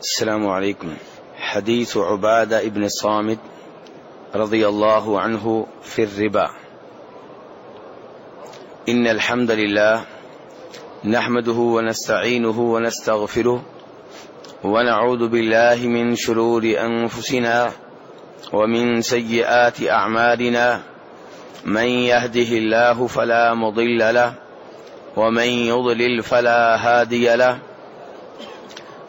السلام عليكم. حديث عبادة ابن الصامت رضي الله عنه في الربا. إن الحمد لله نحمده ونستعينه ونستغفره ونعوذ بالله من شرور أنفسنا ومن سيئات أعمالنا. من يهده الله فلا مضل له ومن يضلل فلا هادي له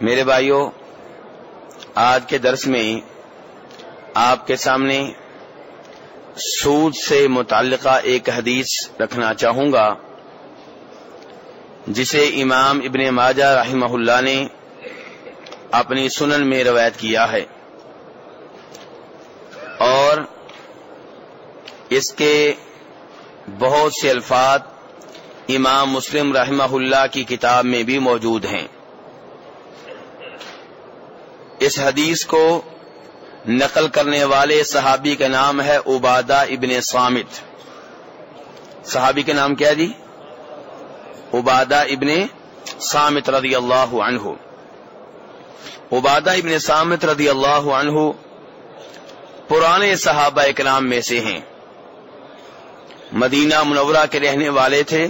میرے بھائیوں آج کے درس میں آپ کے سامنے سود سے متعلقہ ایک حدیث رکھنا چاہوں گا، جسے امام ابن ماجہ رحمہ اللہ نے اپنی سنن میں روایت کیا ہے۔ اور اس کے بہت سے الفاظ امام مسلم رحمہ اللہ کی کتاب میں بھی موجود ہیں۔ اس حدیث کو نقل کرنے والے صحابی کا نام ہے عبادہ ابن سامت صحابی کا نام کیا جی؟ عبادہ ابن سامت رضی اللہ عنہ۔ عبادہ ابن سامت رضی اللہ عنہ پرانے صحابہ اکرام میں سے ہیں۔ مدینہ منورہ کے رہنے والے تھے،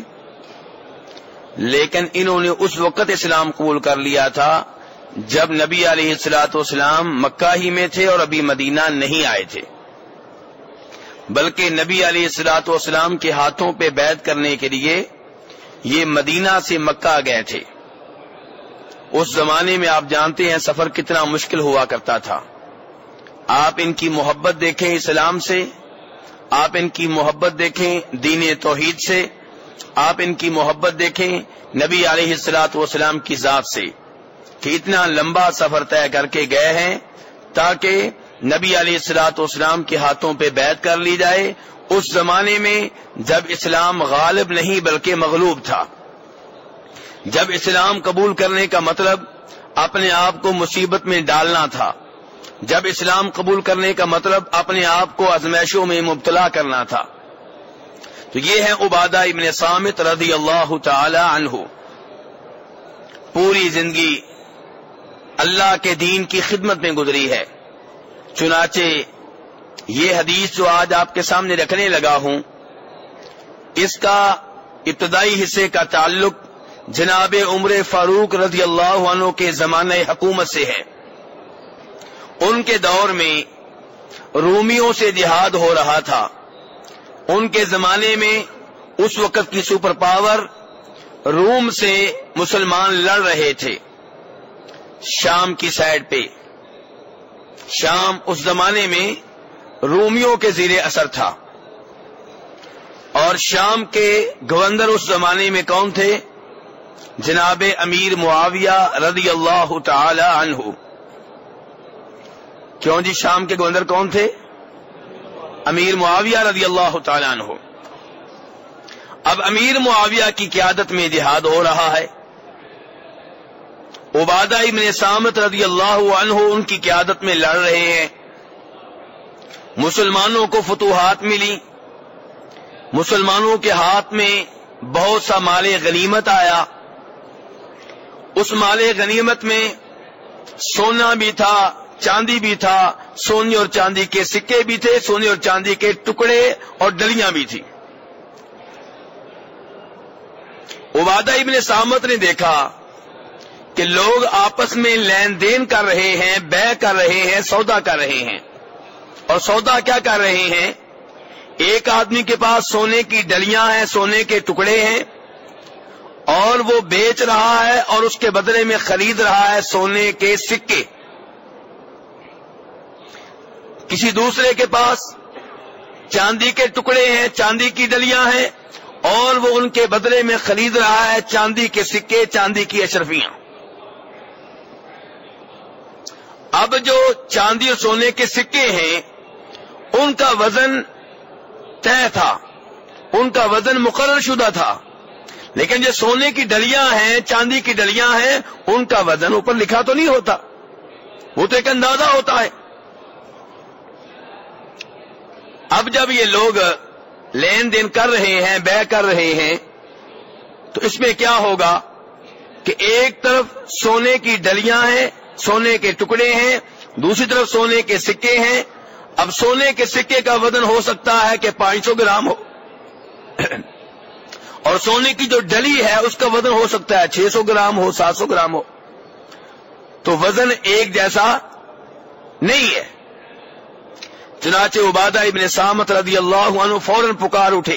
لیکن انہوں نے اس وقت اسلام قبول کر لیا تھا جب نبی علیہ السلاۃ والسلام مکہ ہی میں تھے اور ابھی مدینہ نہیں آئے تھے۔ بلکہ نبی علیہ السلاۃ والسلام کے ہاتھوں پہ بیت کرنے کے لیے یہ مدینہ سے مکہ گئے تھے۔ اس زمانے میں آپ جانتے ہیں سفر کتنا مشکل ہوا کرتا تھا۔ آپ ان کی محبت دیکھیں اسلام سے، آپ ان کی محبت دیکھیں دین توحید سے، آپ ان کی محبت دیکھیں نبی علیہ السلاۃ والسلام کی ذات سے۔ کہ اتنا لمبا سفر طے کر کے گئے ہیں تاکہ نبی علیہ السلاط اسلام کے ہاتھوں پہ بیت کر لی جائے۔ اس زمانے میں جب اسلام غالب نہیں بلکہ مغلوب تھا۔ جب اسلام قبول کرنے کا مطلب اپنے آپ کو مصیبت میں ڈالنا تھا۔ جب اسلام قبول کرنے کا مطلب اپنے آپ کو ازمائشوں میں مبتلا کرنا تھا۔ تو یہ ہے عبادہ ابن سامت رضی اللہ تعالی عنہ۔ پوری زندگی اللہ کے دین کی خدمت میں گزری ہے۔ چنانچہ یہ حدیث جو آج آپ کے سامنے رکھنے لگا ہوں، اس کا ابتدائی حصے کا تعلق جناب عمر فاروق رضی اللہ عنہ کے زمانہ حکومت سے ہے۔ ان کے دور میں رومیوں سے جہاد ہو رہا تھا۔ ان کے زمانے میں اس وقت کی سپر پاور روم سے مسلمان لڑ رہے تھے۔ شام کی سائڈ پہ۔ شام اس زمانے میں رومیوں کے زیر اثر تھا۔ اور شام کے گورنر اس زمانے میں کون تھے؟ جناب امیر معاویہ رضی اللہ تعالی عنہ۔ کیوں جی؟ شام کے گورنر کون تھے؟ امیر معاویہ رضی اللہ تعالی عنہ۔ اب امیر معاویہ کی قیادت میں جہاد ہو رہا ہے۔ عبادہ ابن سامت رضی اللہ عنہ ان کی قیادت میں لڑ رہے ہیں۔ مسلمانوں کو فتوحات ملی۔ مسلمانوں کے ہاتھ میں بہت سا مال غنیمت آیا۔ اس مال غنیمت میں سونا بھی تھا، چاندی بھی تھا، سونے اور چاندی کے سکے بھی تھے، سونے اور چاندی کے ٹکڑے اور ڈلیاں بھی تھی عبادہ ابن سامت نے دیکھا کہ لوگ آپس میں لین دین کر رہے ہیں، بے کر رہے ہیں، سودا کر رہے ہیں۔ اور سودا کیا کر رہے ہیں؟ ایک آدمی کے پاس سونے کی ڈلیاں ہیں، سونے کے ٹکڑے ہیں، اور وہ بیچ رہا ہے اور اس کے بدلے میں خرید رہا ہے سونے کے سکے۔ کسی دوسرے کے پاس چاندی کے ٹکڑے ہیں، چاندی کی ڈلیاں ہیں، اور وہ ان کے بدلے میں خرید رہا ہے چاندی کے سکے، چاندی کی اشرفیاں۔ اب جو چاندی اور سونے کے سکے ہیں، ان کا وزن طے تھا، ان کا وزن مقرر شدہ تھا۔ لیکن جو سونے کی ڈلیاں ہیں، چاندی کی ڈلیاں ہیں، ان کا وزن اوپر لکھا تو نہیں ہوتا۔ وہ تو ایک اندازہ ہوتا ہے۔ اب جب یہ لوگ لین دین کر رہے ہیں، بے کر رہے ہیں، تو اس میں کیا ہوگا کہ ایک طرف سونے کی ڈلیاں ہیں سونے کے ٹکڑے ہیں، دوسری طرف سونے کے سکے ہیں۔ اب سونے کے سکے کا وزن ہو سکتا ہے کہ پانچ سو گرام ہو۔ اور سونے کی جو ڈلی ہے، اس کا وزن ہو سکتا ہے چھ سو گرام ہو، سات سو گرام ہو۔ تو وزن ایک جیسا نہیں ہے۔ چنانچہ عبادہ ابن سامت رضی اللہ عنہ فوراً پکار اٹھے۔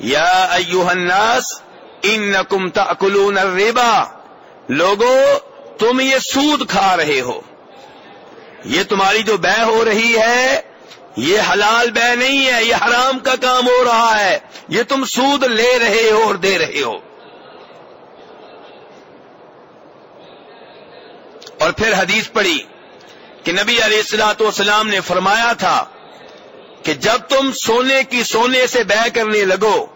یا ایوہ الناس، انکم تاکلون الربا۔ لوگو تم یہ سود کھا رہے ہو۔ یہ تمہاری جو بے ہو رہی ہے، یہ حلال بے نہیں ہے، یہ حرام کا کام ہو رہا ہے۔ یہ تم سود لے رہے ہو اور دے رہے ہو۔ اور پھر حدیث پڑھی کہ نبی علیہ السلاۃ والسلام نے فرمایا تھا کہ جب تم سونے کی سونے سے بے کرنے لگو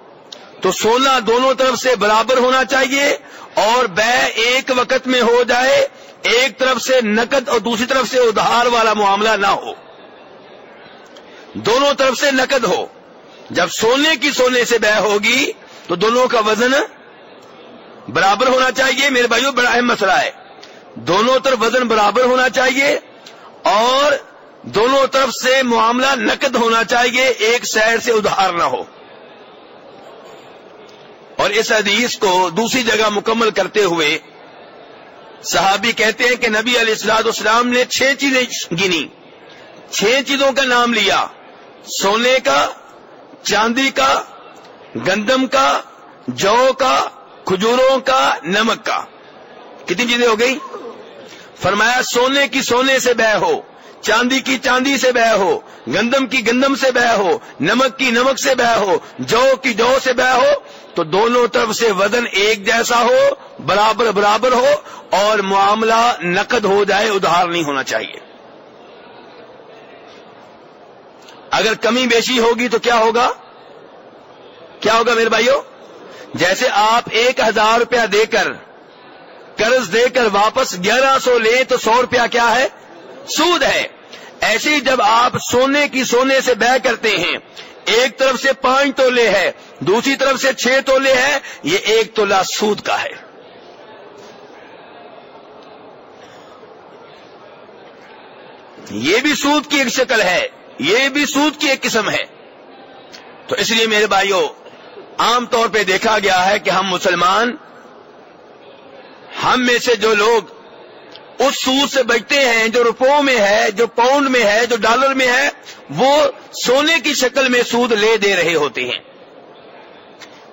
تو سونا دونوں طرف سے برابر ہونا چاہیے اور بے ایک وقت میں ہو جائے، ایک طرف سے نقد اور دوسری طرف سے ادھار والا معاملہ نہ ہو۔ دونوں طرف سے نقد ہو۔ جب سونے کی سونے سے بے ہوگی تو دونوں کا وزن برابر ہونا چاہیے۔ میرے بھائیوں بڑا اہم مسئلہ ہے۔ دونوں طرف وزن برابر ہونا چاہیے اور دونوں طرف سے معاملہ نقد ہونا چاہیے۔ ایک سائڈ سے ادھار نہ ہو۔ اور اس حدیث کو دوسری جگہ مکمل کرتے ہوئے صحابی کہتے ہیں کہ نبی علیہ السلاط اسلام نے چھ چیزیں گنی۔ چھ چیزوں کا نام لیا۔ سونے کا، چاندی کا، گندم کا، جو کا، کھجوروں کا، نمک کا۔ کتنی چیزیں ہو گئی فرمایا، سونے کی سونے سے بہ ہو، چاندی کی چاندی سے بہ ہو، گندم کی گندم سے بہ ہو، نمک کی نمک سے بہ ہو، جو کی جو سے بہ ہو تو دونوں طرف سے وزن ایک جیسا ہو، برابر برابر ہو اور معاملہ نقد ہو جائے، ادھار نہیں ہونا چاہیے۔ اگر کمی بیشی ہوگی تو کیا ہوگا؟ کیا ہوگا میرے بھائیوں جیسے آپ ایک ہزار روپیہ دے کر، قرض دے کر واپس گیارہ سو لیں تو سو روپیہ کیا ہے؟ سود ہے۔ ایسے جب آپ سونے کی سونے سے بہ کرتے ہیں، ایک طرف سے پانچ تولے ہے دوسری طرف سے چھ تولے ہے یہ ایک تولا سود کا ہے۔ یہ بھی سود کی ایک شکل ہے، یہ بھی سود کی ایک قسم ہے۔ تو اس لیے میرے بھائیوں عام طور پہ دیکھا گیا ہے کہ ہم مسلمان، ہم میں سے جو لوگ اس سود سے بچتے ہیں، جو روپوں میں ہے، جو پاؤنڈ میں ہے، جو ڈالر میں ہے، وہ سونے کی شکل میں سود لے دے رہے ہوتے ہیں۔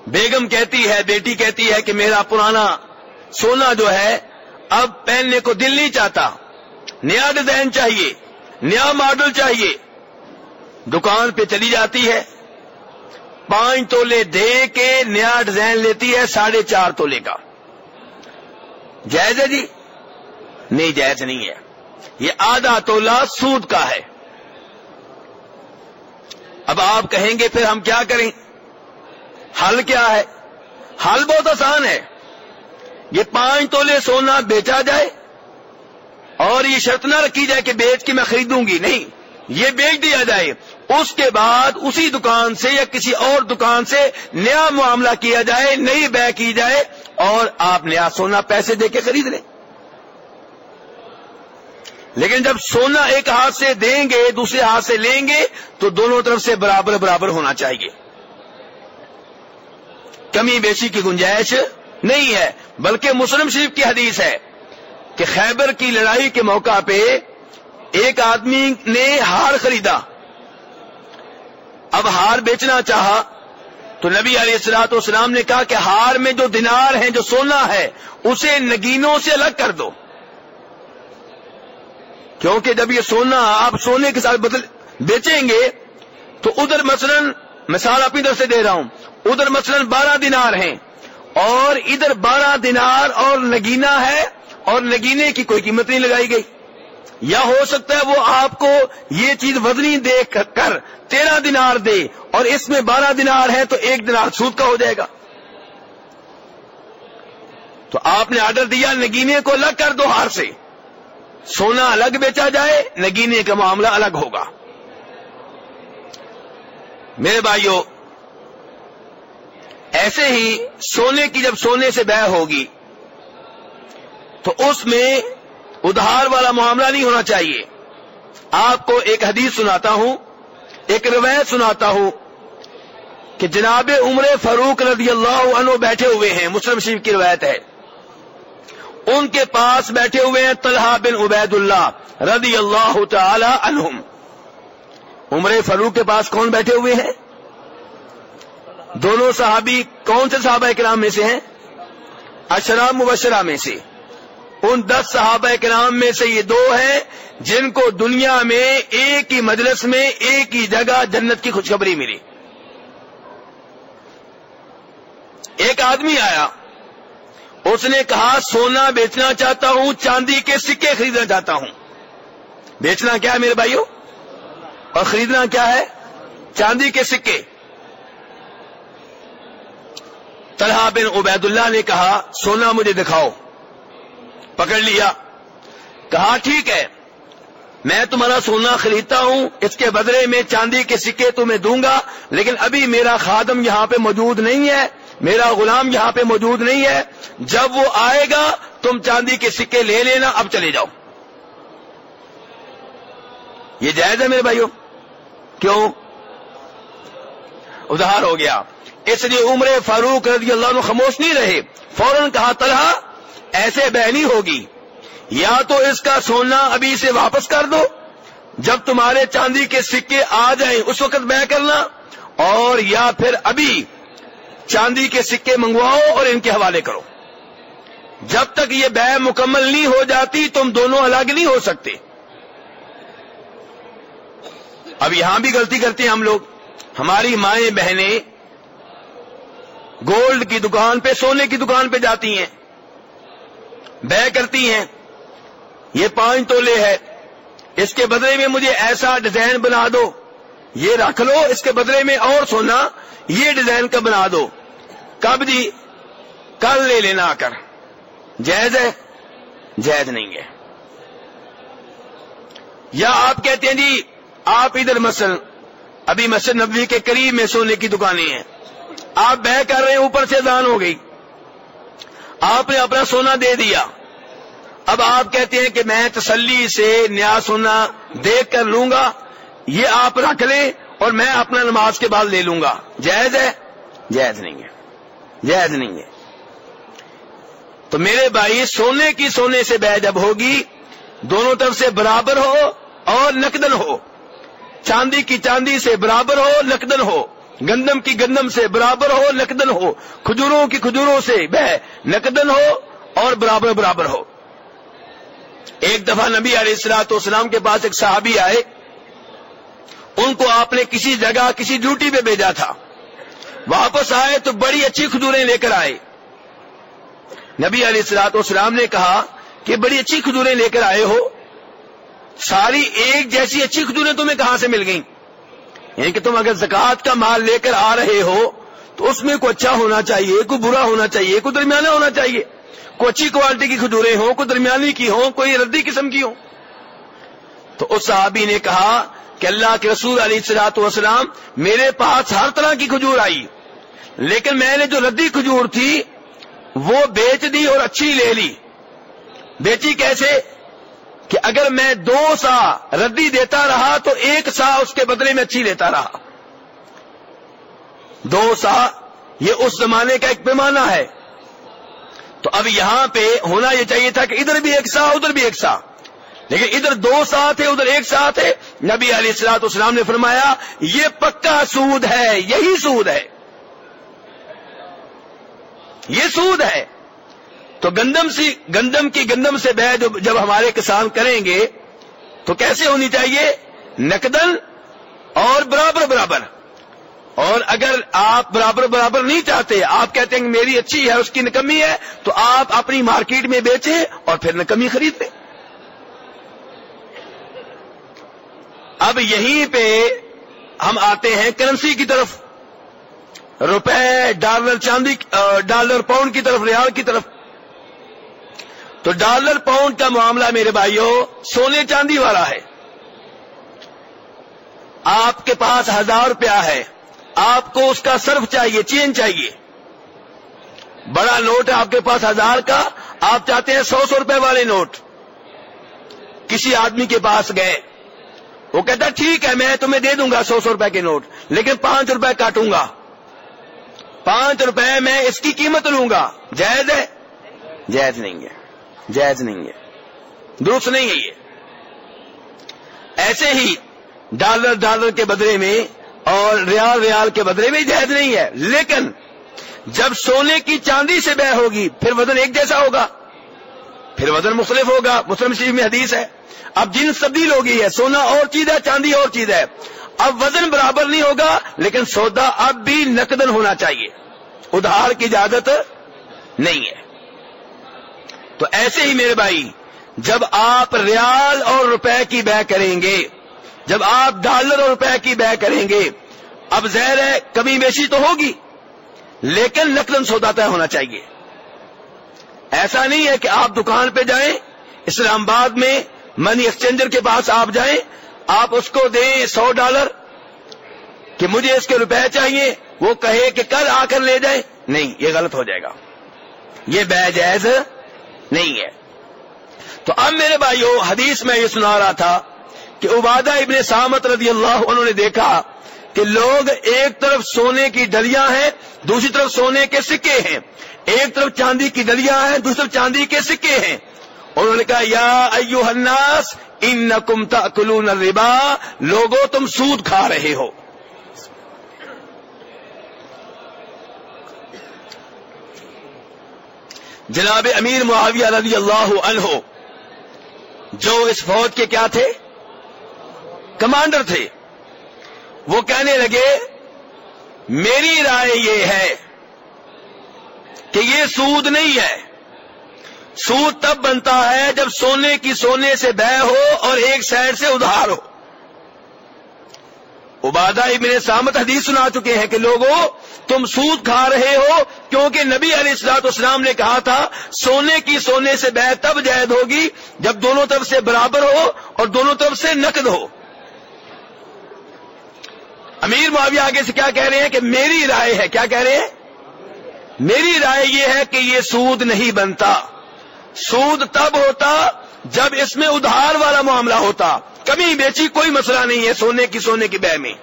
بیگم کہتی ہے، بیٹی کہتی ہے کہ میرا پرانا سونا جو ہے، اب پہننے کو دل نہیں چاہتا۔ نیا ڈیزائن چاہیے، نیا ماڈل چاہیے۔ دکان پہ چلی جاتی ہے۔ پانچ تولے دے کے نیا ڈیزائن لیتی ہے، ساڑھے چار تولے کا۔ جائز ہے جی؟ نہیں، جائز نہیں ہے۔ یہ آدھا تولا سود کا ہے۔ اب آپ کہیں گے پھر ہم کیا کریں؟ حل کیا ہے؟ حل بہت آسان ہے۔ یہ پانچ تولے سونا بیچا جائے اور یہ شرط نہ رکھی جائے کہ بیچ کے میں خریدوں گی، نہیں۔ یہ بیچ دیا جائے۔ اس کے بعد اسی دکان سے یا کسی اور دکان سے نیا معاملہ کیا جائے، نئی بے کی جائے اور آپ نیا سونا پیسے دے کے خرید لیں۔ لیکن جب سونا ایک ہاتھ سے دیں گے، دوسرے ہاتھ سے لیں گے، تو دونوں طرف سے برابر برابر ہونا چاہیے۔ کمی بیشی کی گنجائش نہیں ہے، بلکہ مسلم شریف کی حدیث ہے کہ خیبر کی لڑائی کے موقع پہ ایک آدمی نے ہار خریدا۔ اب ہار بیچنا چاہا تو نبی علیہ السلاط والسلام نے کہا کہ ہار میں جو دینار ہے، جو سونا ہے، اسے نگینوں سے الگ کر دو۔ کیونکہ جب یہ سونا آپ سونے کے ساتھ بدل بیچیں گے تو ادھر مثلا مثال اپنی طرف سے دے رہا ہوں ادھر مثلا بارہ دینار ہیں اور ادھر بارہ دینار اور نگینا ہے اور نگینے کی کوئی قیمت نہیں لگائی گئی۔ یا ہو سکتا ہے وہ آپ کو یہ چیز وزنی دے کر تیرہ دنار دے اور اس میں بارہ دنار ہے تو ایک دنار سود کا ہو جائے گا۔ تو آپ نے آرڈر دیا نگینے کو الگ کر دو ہار سے۔ سونا الگ بیچا جائے، نگینے کا معاملہ الگ ہوگا۔ میرے بھائیوں ایسے ہی سونے کی جب سونے سے بہ ہوگی، تو اس میں ادھار والا معاملہ نہیں ہونا چاہیے۔ آپ کو ایک حدیث سناتا ہوں، ایک روایت سناتا ہوں کہ جناب عمر فاروق رضی اللہ عنہ بیٹھے ہوئے ہیں، مسلم شریف کی روایت ہے۔ ان کے پاس بیٹھے ہوئے ہیں طلحہ بن عبید اللہ رضی اللہ تعالی عنہم۔ عمر فاروق کے پاس کون بیٹھے ہوئے ہیں؟ دونوں صحابی کون سے صحابہ کرام میں سے ہیں؟ اشرام مبشرہ میں سے۔ ان دس صحابہ کرام میں سے یہ دو ہیں جن کو دنیا میں ایک ہی مجلس میں ایک ہی جگہ جنت کی خوشخبری ملی۔ ایک آدمی آیا۔ اس نے کہا، سونا بیچنا چاہتا ہوں، چاندی کے سکے خریدنا چاہتا ہوں۔ بیچنا کیا ہے میرے بھائیوں اور خریدنا کیا ہے؟ چاندی کے سکے۔ طلحہ بن عبید اللہ نے کہا، سونا مجھے دکھاؤ۔ پکڑ لیا۔ کہا، ٹھیک ہے۔ میں تمہارا سونا خریدتا ہوں۔ اس کے بدلے میں چاندی کے سکے تمہیں دوں گا۔ لیکن ابھی میرا خادم یہاں پہ موجود نہیں ہے۔ میرا غلام یہاں پہ موجود نہیں ہے۔ جب وہ آئے گا، تم چاندی کے سکے لے لینا۔ اب چلے جاؤ۔ یہ جائز ہے میرے بھائیوں؟ کیوں؟ ادھار ہو گیا۔ اس لیے عمر فاروق رضی اللہ عنہ خاموش نہیں رہے۔ فوراً کہا، طلحہ، ایسے بہنی ہوگی۔ یا تو اس کا سونا ابھی سے واپس کر دو۔ جب تمہارے چاندی کے سکے آ جائیں، اس وقت بہ کرنا۔ اور یا پھر ابھی چاندی کے سکے منگواؤ اور ان کے حوالے کرو۔ جب تک یہ بہ مکمل نہیں ہو جاتی، تم دونوں الگ نہیں ہو سکتے۔ اب یہاں بھی غلطی کرتے ہیں ہم لوگ۔ ہماری مائیں بہنیں گولڈ کی دکان پہ، سونے کی دکان پہ جاتی ہیں۔ بے کرتی ہیں۔ یہ پانچ تولے ہے۔ اس کے بدلے میں مجھے ایسا ڈیزائن بنا دو۔ یہ رکھ لو۔ اس کے بدلے میں اور سونا، یہ ڈیزائن کا بنا دو۔ کب جی؟ کل لے لینا آ کر۔ جائز ہے؟ جائز نہیں ہے۔ یا آپ کہتے ہیں جی آپ ادھر مسل ابھی مسجد نبوی کے قریب میں سونے کی دکانیں ہیں۔ آپ بہ کر رہے ہیں، اوپر سے دان ہو گئی۔ آپ نے اپنا سونا دے دیا۔ اب آپ کہتے ہیں کہ میں تسلی سے نیا سونا دیکھ کر لوں گا۔ یہ آپ رکھ لیں اور میں اپنا نماز کے بعد لے لوں گا۔ جائز ہے؟ جائز نہیں ہے۔ جائز نہیں ہے۔ تو میرے بھائی، سونے کی سونے سے بہ جب ہوگی۔ دونوں طرف سے برابر ہو اور نقدن ہو۔ چاندی کی چاندی سے برابر ہو نقدن ہو۔ گندم کی گندم سے برابر ہو نقدن ہو۔ کھجوروں کی کھجوروں سے بہ نقدن ہو اور برابر برابر ہو۔ ایک دفعہ نبی علیہ السلاط اسلام کے پاس ایک صحابی آئے۔ ان کو آپ نے کسی جگہ، کسی ڈیوٹی پہ بھیجا تھا۔ واپس آئے تو بڑی اچھی کھجوریں لے کر آئے۔ نبی علیہ السلاط اسلام نے کہا کہ بڑی اچھی کھجوریں لے کر آئے ہو۔ ساری ایک جیسی اچھی کھجوریں تمہیں کہاں سے مل گئیں؟ یعنی کہ تم اگر زکوٰۃ کا مال لے کر آ رہے ہو، تو اس میں کوئی اچھا ہونا چاہیے، کوئی برا ہونا چاہیے، کوئی درمیانہ ہونا چاہیے۔ کوئی اچھی کوالٹی کی کھجوریں ہوں، کوئی درمیانی کی ہوں، کوئی ردی قسم کی ہوں۔ تو اس صحابی نے کہا کہ اللہ کے رسول علیہ السلاط وسلام میرے پاس ہر طرح کی کھجور آئی، لیکن میں نے جو ردی کھجور تھی، وہ بیچ دی اور اچھی لے لی۔ بیچی کیسے؟ کہ اگر میں دو سا ردی دیتا رہا تو ایک سا اس کے بدلے میں اچھی لیتا رہا۔ دو سا یہ اس زمانے کا ایک پیمانہ ہے۔ تو اب یہاں پہ ہونا یہ چاہیے تھا کہ ادھر بھی ایک سا، ادھر بھی ایک سا۔ لیکن ادھر دو سا تھے، ادھر ایک سا تھے۔ نبی علیہ السلاط اسلام نے فرمایا، یہ پکا سود ہے، یہی سود ہے۔ یہ سود ہے۔ تو گندم سی گندم کی گندم سے بہ جب ہمارے کسان کریں گے، تو کیسے ہونی چاہیے؟ نقدن اور برابر برابر۔ اور اگر آپ برابر برابر نہیں چاہتے، آپ کہتے ہیں کہ میری اچھی ہے، اس کی نکمی ہے، تو آپ اپنی مارکیٹ میں بیچیں اور پھر نکمی خرید لیں اب یہیں پہ ہم آتے ہیں کرنسی کی طرف۔ روپے، ڈالر چاندی ڈالر پاؤنڈ کی طرف، ریال کی طرف۔ تو ڈالر پاؤنڈ کا معاملہ میرے بھائیوں سونے چاندی والا ہے۔ آپ کے پاس ہزار روپیہ ہے۔ آپ کو اس کا صرف چاہیے، چین چاہیے۔ بڑا نوٹ ہے آپ کے پاس ہزار کا۔ آپ چاہتے ہیں سو سو روپے والے نوٹ۔ کسی آدمی کے پاس گئے۔ وہ کہتا ٹھیک ہے، میں تمہیں دے دوں گا سو سو روپے کے نوٹ، لیکن پانچ روپے کاٹوں گا۔ پانچ روپے میں اس کی قیمت لوں گا۔ جائز ہے؟ جائز نہیں ہے۔ جائز نہیں ہے۔ درست نہیں ہے یہ۔ ایسے ہی ڈالر ڈالر کے بدلے میں اور ریال ریال کے بدلے میں جائز نہیں ہے۔ لیکن جب سونے کی چاندی سے بہ ہوگی، پھر وزن ایک جیسا ہوگا۔ پھر وزن مختلف ہوگا۔ مسلم شریف میں حدیث ہے۔ اب جن تبدیل ہو گئی ہے، سونا اور چیز ہے، چاندی اور چیز ہے۔ اب وزن برابر نہیں ہوگا، لیکن سودا اب بھی نقدن ہونا چاہیے۔ ادھار کی اجازت نہیں ہے۔ تو ایسے ہی میرے بھائی، جب آپ ریال اور روپے کی بہ کریں گے، جب آپ ڈالر اور روپے کی بہ کریں گے، اب زہر ہے، کمی بیشی تو ہوگی، لیکن نقدن سودا طے ہونا چاہیے۔ ایسا نہیں ہے کہ آپ دکان پہ جائیں، اسلام آباد میں منی ایکسچینجر کے پاس آپ جائیں، آپ اس کو دیں سو ڈالر، کہ مجھے اس کے روپے چاہیے، وہ کہے کہ کل آ کر لے جائیں۔ نہیں، یہ غلط ہو جائے گا۔ یہ بے جائز نہیں ہے۔ تو اب میرے بھائیو، حدیث میں یہ سنا رہا تھا کہ عبادہ ابن سامت رضی اللہ انہوں نے دیکھا کہ لوگ ایک طرف سونے کی ڈلیاں ہیں، دوسری طرف سونے کے سکے ہیں۔ ایک طرف چاندی کی ڈلیاں ہیں، دوسری طرف چاندی کے سکے ہیں۔ انہوں نے کہا، یا ایو الناس ان نقم تلون الربا لوگوں تم سود کھا رہے ہو۔ جناب امیر معاویہ رضی اللہ عنہ جو اس فوج کے کیا تھے؟ کمانڈر تھے۔ وہ کہنے لگے، میری رائے یہ ہے کہ یہ سود نہیں ہے۔ سود تب بنتا ہے جب سونے کی سونے سے بہ ہو اور ایک سائڈ سے ادھار ہو۔ عبادہ ابن سامت حدیث سنا چکے ہیں کہ لوگوں، تم سود کھا رہے ہو کیونکہ نبی علیہ السلاط اسلام نے کہا تھا، سونے کی سونے سے بہ تب جائد ہوگی جب دونوں طرف سے برابر ہو اور دونوں طرف سے نقد ہو۔ امیر معاویہ آگے سے کیا کہہ رہے ہیں کہ میری رائے ہے، کیا کہہ رہے ہیں؟ میری رائے یہ ہے کہ یہ سود نہیں بنتا۔ سود تب ہوتا جب اس میں ادھار والا معاملہ ہوتا۔ کمی بیچی کوئی مسئلہ نہیں ہے سونے کی سونے کی بہ میں۔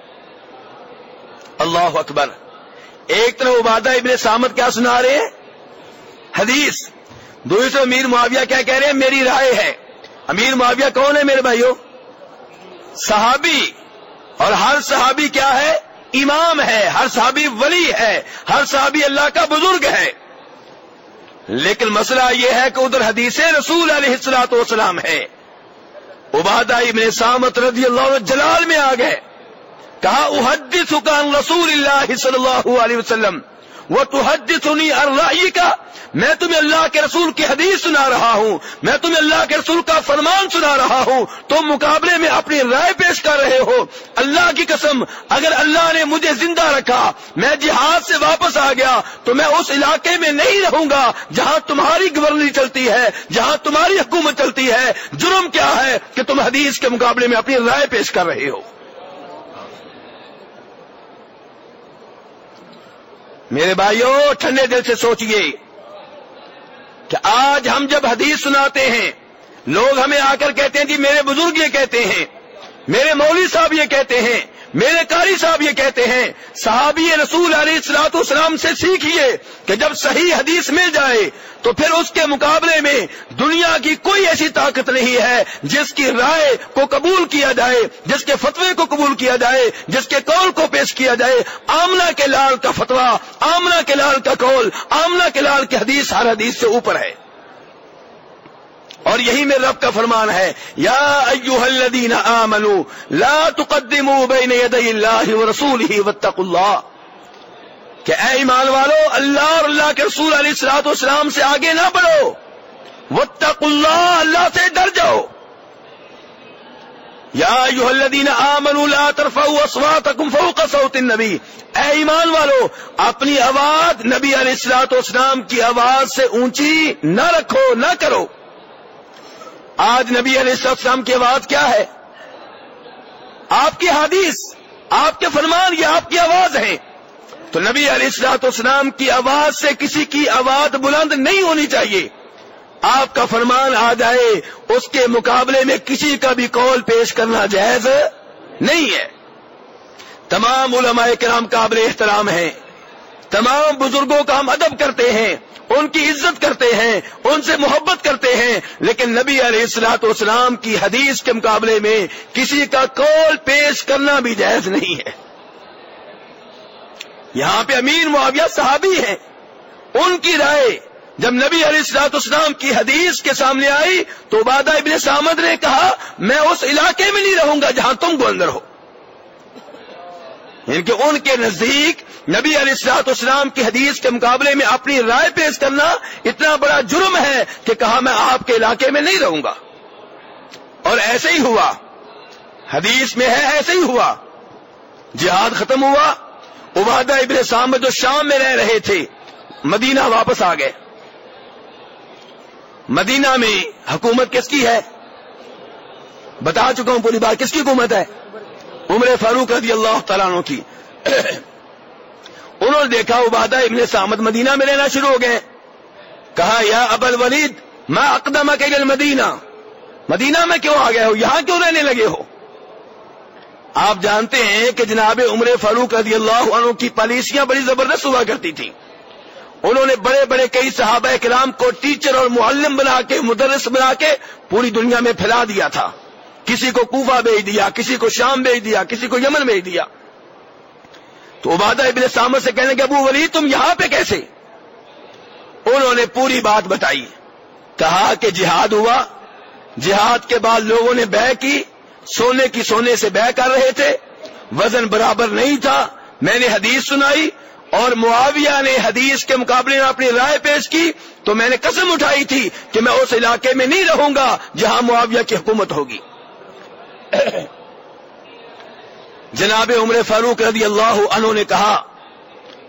اللہ اکبر۔ ایک طرف عبادہ ابن سامت کیا سنا رہے ہیں؟ حدیث۔ دوسرے امیر معاویہ کیا کہہ رہے ہیں؟ میری رائے ہے۔ امیر معاویہ کون ہے میرے بھائیوں صحابی۔ اور ہر صحابی کیا ہے؟ امام ہے۔ ہر صحابی ولی ہے۔ ہر صحابی اللہ کا بزرگ ہے۔ لیکن مسئلہ یہ ہے کہ ادھر حدیث رسول علیہ السلاط والسلام ہے۔ عبادہ ابن سامت رضی اللہ عنہ جلال میں آ گئے کہا احدث سکان رسول اللہ صلی اللہ علیہ وسلم۔ وہ تو حدثنی الرائی کا میں تمہیں اللہ کے رسول کی حدیث سنا رہا ہوں. میں تمہیں اللہ کے رسول کا فرمان سنا رہا ہوں. تم مقابلے میں اپنی رائے پیش کر رہے ہو. اللہ کی قسم، اگر اللہ نے مجھے زندہ رکھا، میں جہاد سے واپس آ گیا، تو میں اس علاقے میں نہیں رہوں گا جہاں تمہاری گورنری چلتی ہے، جہاں تمہاری حکومت چلتی ہے۔ جرم کیا ہے کہ تم حدیث کے مقابلے میں اپنی رائے پیش کر رہے ہو؟ میرے بھائیوں ٹھنڈے دل سے سوچئے کہ آج ہم جب حدیث سناتے ہیں، لوگ ہمیں آ کر کہتے ہیں جی میرے بزرگ یہ کہتے ہیں، میرے مولوی صاحب یہ کہتے ہیں میرے قاری صاحب یہ کہتے ہیں، صحابی رسول علیہ السلاط اسلام سے سیکھیے کہ جب صحیح حدیث مل جائے تو پھر اس کے مقابلے میں دنیا کی کوئی ایسی طاقت نہیں ہے جس کی رائے کو قبول کیا جائے، جس کے فتوے کو قبول کیا جائے، جس کے قول کو پیش کیا جائے۔ آمنا کے لال کا فتوا آمنا کے لال کا قول آمنا کے لال کی حدیث ہر حدیث سے اوپر ہے۔ اور یہی میں رب کا فرمان ہے۔ یا ایوہ الذین آمنوا لا تقدموا بین یدی اللہ ورسولہ واتقوا اللہ۔ کہ اے ایمان والو، اللہ اور اللہ کے رسول علیہ السلاط والسلام سے آگے نہ بڑھو۔ واتقوا اللہ اللہ سے ڈر جاؤ۔ یا ایوہ الذین آمنوا لا ترفعوا اصواتکم فوق صوت النبی۔ اے ایمان والو، اپنی آواز نبی علیہ السلاط اسلام کی آواز سے اونچی نہ رکھو، نہ کرو۔ آج نبی علیہ السلام کی آواز کیا ہے؟ آپ کی حدیث، آپ کے فرمان یہ آپ کی آواز ہے تو نبی علیہ السلاط اسلام کی آواز سے کسی کی آواز بلند نہیں ہونی چاہیے۔ آپ کا فرمان آ جائے، اس کے مقابلے میں کسی کا بھی کال پیش کرنا جائز نہیں ہے۔ تمام علماء کرام قابل احترام ہیں۔ تمام بزرگوں کا ہم ادب کرتے ہیں، ان کی عزت کرتے ہیں، ان سے محبت کرتے ہیں، لیکن نبی علیہ السلاط اسلام کی حدیث کے مقابلے میں کسی کا کال پیش کرنا بھی جائز نہیں ہے۔ یہاں پہ امیر معاویہ صحابی ہیں، ان کی رائے جب نبی علیہ السلاط اسلام کی حدیث کے سامنے آئی، تو بادہ ابن سامد نے کہا، میں اس علاقے میں نہیں رہوں گا جہاں تم گوندر ہو۔ یعنی ان کے نزدیک نبی علیہ السلاط اسلام کی حدیث کے مقابلے میں اپنی رائے پیش کرنا اتنا بڑا جرم ہے کہ کہا میں آپ کے علاقے میں نہیں رہوں گا۔ اور ایسے ہی ہوا۔ حدیث میں ہے ایسے ہی ہوا۔ جہاد ختم ہوا۔ عبادہ ابن سامد جو شام میں رہ رہے تھے۔ مدینہ واپس آ گئے۔ مدینہ میں حکومت کس کی ہے؟ بتا چکا ہوں پوری بات۔ کس کی حکومت ہے؟ عمر فاروق رضی اللہ تعالیٰ عنہ کی۔ انہوں نے دیکھا عبادہ ابن سامد مدینہ میں رہنا شروع ہو گئے۔ کہا، یا ابل ولید میں اقدم کے مدینہ مدینہ میں کیوں آ گئے ہو؟ یہاں کیوں رہنے لگے ہو؟ آپ جانتے ہیں کہ جناب عمر فاروق رضی اللہ عنہ کی پالیسیاں بڑی زبردست ہوا کرتی تھیں۔ انہوں نے بڑے بڑے کئی صحابہ کرام کو ٹیچر اور معلم بنا کے، مدرس بنا کے پوری دنیا میں پھیلا دیا تھا۔ کسی کو کوفہ بھیج دیا، کسی کو شام بھیج دیا، کسی کو یمن بھیج دیا۔ تو عبادہ ابن سامد سے کہنے کہ ابو ولی تم یہاں پہ کیسے؟ انہوں نے پوری بات بتائی۔ کہا کہ جہاد ہوا۔ جہاد کے بعد لوگوں نے بہ کی۔ سونے کی سونے سے بہ کر رہے تھے۔ وزن برابر نہیں تھا۔ میں نے حدیث سنائی اور معاویہ نے حدیث کے مقابلے میں اپنی رائے پیش کی۔ تو میں نے قسم اٹھائی تھی کہ میں اس علاقے میں نہیں رہوں گا جہاں معاویہ کی حکومت ہوگی۔ جناب عمر فاروق رضی اللہ عنہ نے کہا،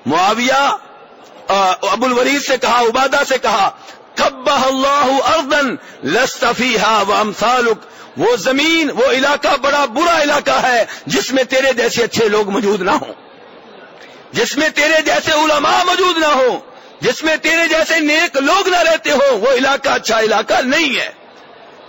معاویہ ابو الورید سے کہا، عبادہ سے کہا کب اللہ اردن لستفیحا و وہ زمین، وہ علاقہ بڑا برا علاقہ ہے، جس میں تیرے جیسے اچھے لوگ موجود نہ ہوں۔ جس میں تیرے جیسے علماء موجود نہ ہو جس میں تیرے جیسے نیک لوگ نہ رہتے ہو وہ علاقہ اچھا علاقہ نہیں ہے۔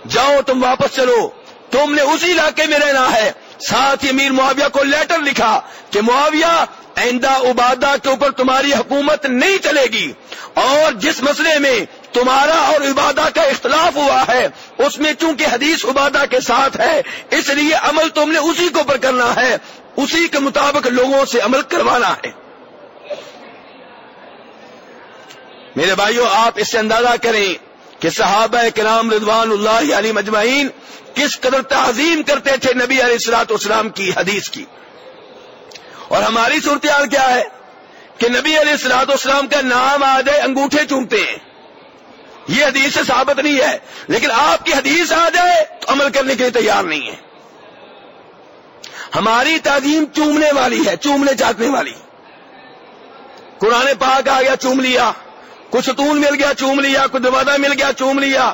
جاؤ تم واپس چلو، تم نے اسی علاقے میں رہنا ہے۔ ساتھ ہی امیر معاویہ کو لیٹر لکھا کہ معاویہ، آئندہ عبادہ کے اوپر تمہاری حکومت نہیں چلے گی اور جس مسئلے میں تمہارا اور عبادہ کا اختلاف ہوا ہے، اس میں چونکہ حدیث عبادہ کے ساتھ ہے، اس لیے عمل تم نے اسی کے اوپر کرنا ہے، اسی کے مطابق لوگوں سے عمل کروانا ہے۔ میرے بھائیوں آپ اس سے اندازہ کریں کہ صحابہ کرام رضوان اللہ علی مجمعین کس قدر تعظیم کرتے تھے نبی علیہ السلاط اسلام کی حدیث کی۔ اور ہماری صورتحال کیا ہے کہ نبی علیہ السلاط اسلام کا نام آ جائے انگوٹھے چومتے ہیں۔ یہ حدیث سے ثابت نہیں ہے، لیکن آپ کی حدیث آ جائے تو عمل کرنے کے لیے تیار نہیں ہے۔ ہماری تعظیم چومنے والی ہے، چومنے چاہنے والی۔ قرآن پاک آ گیا، چوم لیا۔ کچھ ستون مل گیا، چوم لیا، کچھ دوادہ مل گیا، چوم لیا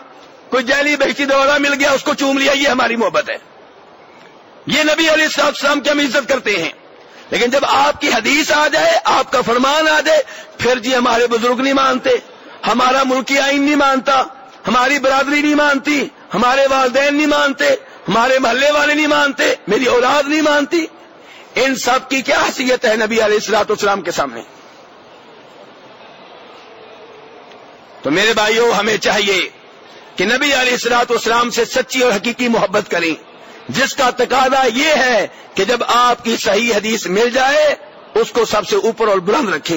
کوئی جیلی بہتی دوادہ مل گیا، اس کو چوم لیا، یہ ہماری محبت ہے۔ یہ نبی علی صاحب السلام کی ہم عزت کرتے ہیں۔ لیکن جب آپ کی حدیث آ جائے، آپ کا فرمان آ جائے، پھر جی ہمارے بزرگ نہیں مانتے، ہمارا ملکی آئین نہیں مانتا، ہماری برادری نہیں مانتی، ہمارے والدین نہیں مانتے، ہمارے محلے والے نہیں مانتے، میری اولاد نہیں مانتی، ان سب کی کیا حیثیت ہے نبی علیہ السلاط اسلام کے سامنے؟ تو میرے بھائیوں ہمیں چاہیے کہ نبی علیہ السلاط اسلام سے سچی اور حقیقی محبت کریں۔ جس کا تقاضا یہ ہے کہ جب آپ کی صحیح حدیث مل جائے، اس کو سب سے اوپر اور بلند رکھیں۔